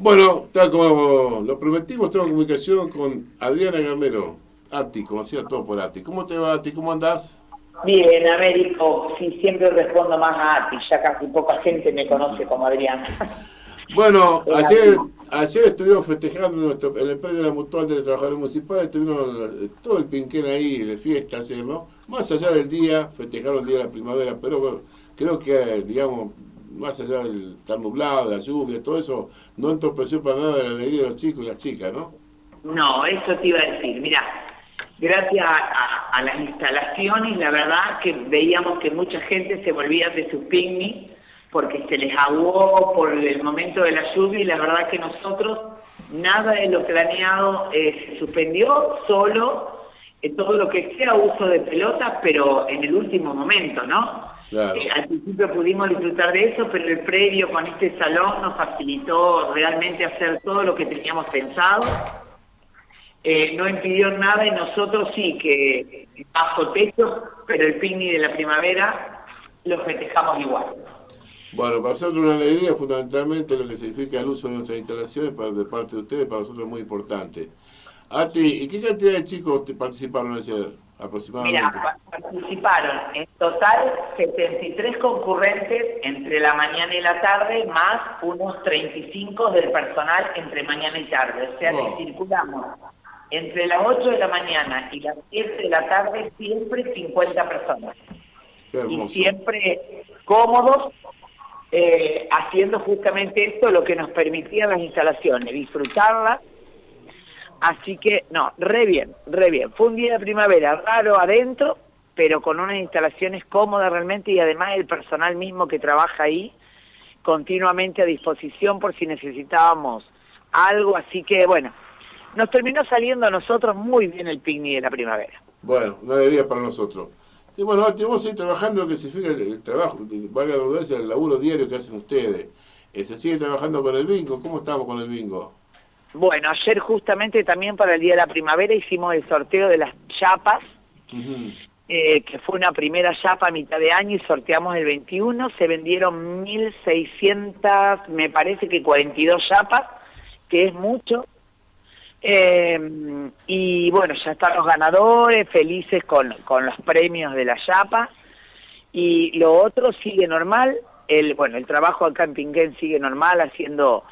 Bueno, tal como lo prometimos, tengo comunicación con Adriana Garnero, Ati, conocida todo por Ati. ¿Cómo te va, Ati? ¿Cómo andás? Bien, Américo, sí, siempre respondo más a Ati, ya casi poca gente me conoce como Adriana. Bueno, ayer, ayer estuvimos festejando nuestro, el premio de la Mutual de los Trabajadores Municipales, estuvieron todo el pinquén ahí de fiesta ayer, ¿no? Más allá del día, festejaron el día de la primavera, pero bueno, creo que, digamos, más allá del tan de la lluvia, todo eso, no entorpeció para nada la alegría de los chicos y las chicas, ¿no? No, eso te iba a decir. Mira, gracias a, las instalaciones, la verdad que veíamos que mucha gente se volvía de sus picnic porque se les aguó por el momento de la lluvia y la verdad que nosotros nada de lo planeado eh, se suspendió, solo eh, todo lo que sea uso de pelotas, pero en el último momento, ¿no? Eh, al principio pudimos disfrutar de eso, pero el previo con este salón nos facilitó realmente hacer todo lo que teníamos pensado. Eh, no impidió nada y nosotros sí que bajo techo, pero el picnic de la primavera lo festejamos igual. Bueno, para nosotros una alegría fundamentalmente lo que significa el uso de nuestras instalaciones para, de parte de ustedes, para nosotros es muy importante. Ati, ¿y qué cantidad de chicos participaron ayer? Mira, participaron en total 73 concurrentes entre la mañana y la tarde, más unos 35 del personal entre mañana y tarde. O sea que circulamos entre las 8 de la mañana y las 7 de la tarde siempre 50 personas. Y siempre cómodos, eh, haciendo justamente esto, lo que nos permitían las instalaciones, disfrutarlas Así que, no, re bien, re bien. Fue un día de primavera raro adentro, pero con unas instalaciones cómodas realmente y además el personal mismo que trabaja ahí continuamente a disposición por si necesitábamos algo. Así que, bueno, nos terminó saliendo a nosotros muy bien el picnic de la primavera. Bueno, una alegría para nosotros. Y bueno, a ir trabajando que significa el, el trabajo, valga la redundancia, el laburo diario que hacen ustedes. Eh, ¿Se sigue trabajando con el bingo? ¿Cómo estamos con el bingo? Bueno, ayer justamente también para el Día de la Primavera hicimos el sorteo de las chapas, eh, que fue una primera chapa a mitad de año y sorteamos el 21, se vendieron 1.600, me parece que 42 chapas, que es mucho. Eh, y bueno, ya están los ganadores, felices con, con los premios de la chapa. Y lo otro sigue normal, el, bueno, el trabajo acá en Pinguén sigue normal, haciendo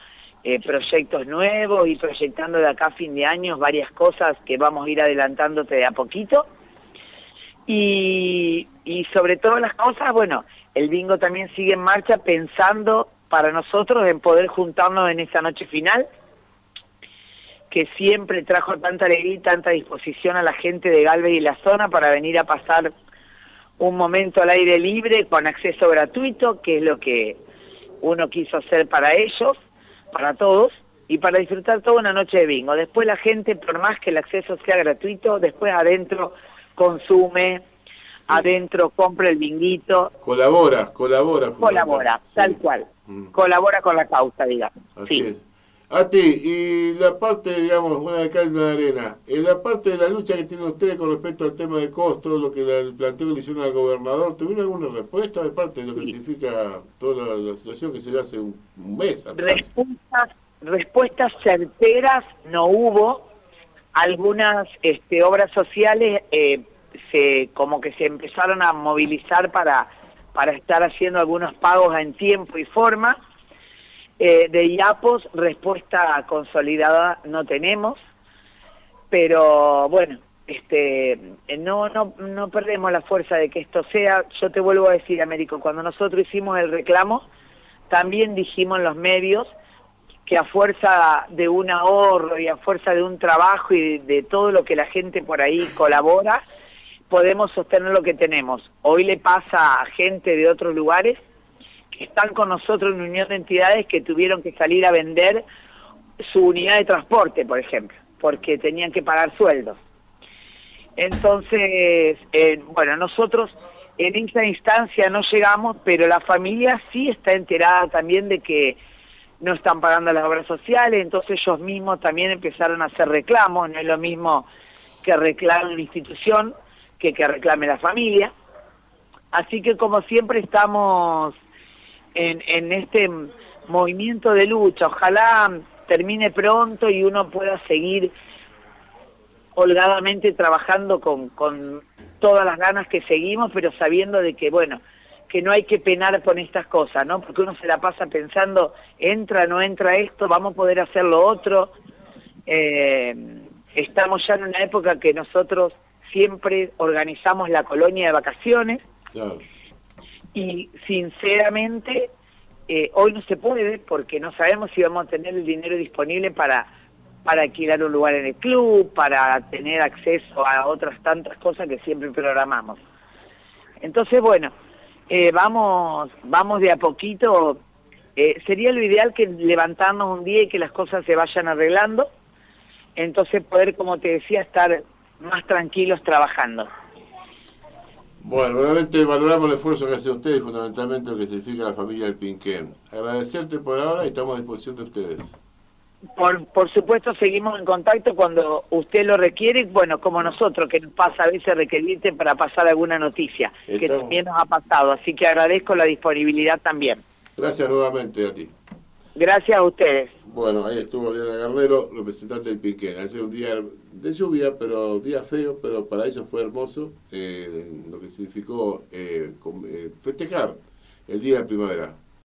eh, proyectos nuevos y proyectando de acá a fin de año varias cosas que vamos a ir adelantándote de a poquito. Y, sobre todas las cosas, bueno, el bingo también sigue en marcha pensando para nosotros en poder juntarnos en esa noche final, que siempre trajo tanta alegría y tanta disposición a la gente de Galvez y la zona para venir a pasar un momento al aire libre con acceso gratuito, que es lo que uno quiso hacer para ellos para todos y para disfrutar toda una noche de bingo. Después la gente, por más que el acceso sea gratuito, después adentro consume, adentro compra el binguito. Colabora, colabora. Colabora, tal cual. Mm. Colabora con la causa, digamos. Así es. A ti, y la parte, digamos, una de cal de arena, en la parte de la lucha que tienen ustedes con respecto al tema de costos, lo que el planteo que le hicieron al gobernador, ¿tuvieron alguna respuesta de parte de lo que significa toda la, situación que se dio hace un, mes? Respuestas, respuestas certeras no hubo. Algunas este, obras sociales eh, se como que se empezaron a movilizar para, para estar haciendo algunos pagos en tiempo y forma eh, de IAPOS, respuesta consolidada no tenemos, pero bueno, este, no, no, no perdemos la fuerza de que esto sea. Yo te vuelvo a decir, Américo, cuando nosotros hicimos el reclamo, también dijimos en los medios que a fuerza de un ahorro y a fuerza de un trabajo y de todo lo que la gente por ahí colabora, podemos sostener lo que tenemos. Hoy le pasa a gente de otros lugares están con nosotros en unión de entidades que tuvieron que salir a vender su unidad de transporte, por ejemplo, porque tenían que pagar sueldos. Entonces, eh, bueno, nosotros en esa instancia no llegamos, pero la familia sí está enterada también de que no están pagando las obras sociales, entonces ellos mismos también empezaron a hacer reclamos, no es lo mismo que reclame una institución que que reclame la familia. Así que como siempre estamos en, este movimiento de lucha. Ojalá termine pronto y uno pueda seguir holgadamente trabajando con, con todas las ganas que seguimos, pero sabiendo de que, bueno, que no hay que penar con estas cosas, ¿no? Porque uno se la pasa pensando, entra, no entra esto, vamos a poder hacer lo otro. Eh, estamos ya en una época que nosotros siempre organizamos la colonia de vacaciones. Y sinceramente, eh, hoy no se puede porque no sabemos si vamos a tener el dinero disponible para, para alquilar un lugar en el club, para tener acceso a otras tantas cosas que siempre programamos. Entonces, bueno, eh, vamos, vamos de a poquito. Eh, sería lo ideal que levantarnos un día y que las cosas se vayan arreglando. Entonces poder, como te decía, estar más tranquilos trabajando. Bueno, realmente valoramos el esfuerzo que hace usted y fundamentalmente lo que significa la familia del Pinquén. Agradecerte por ahora y estamos a disposición de ustedes. Por, por supuesto, seguimos en contacto cuando usted lo requiere, bueno, como nosotros, que nos pasa a veces requerirte para pasar alguna noticia, que también nos ha pasado. Así que agradezco la disponibilidad también. Gracias nuevamente a ti. Gracias a ustedes. Bueno, ahí estuvo Diana Garnero, representante del Piquén. Hace un día de lluvia, pero día feo, pero para ellos fue hermoso, eh, lo que significó eh, eh, festejar el día de primavera.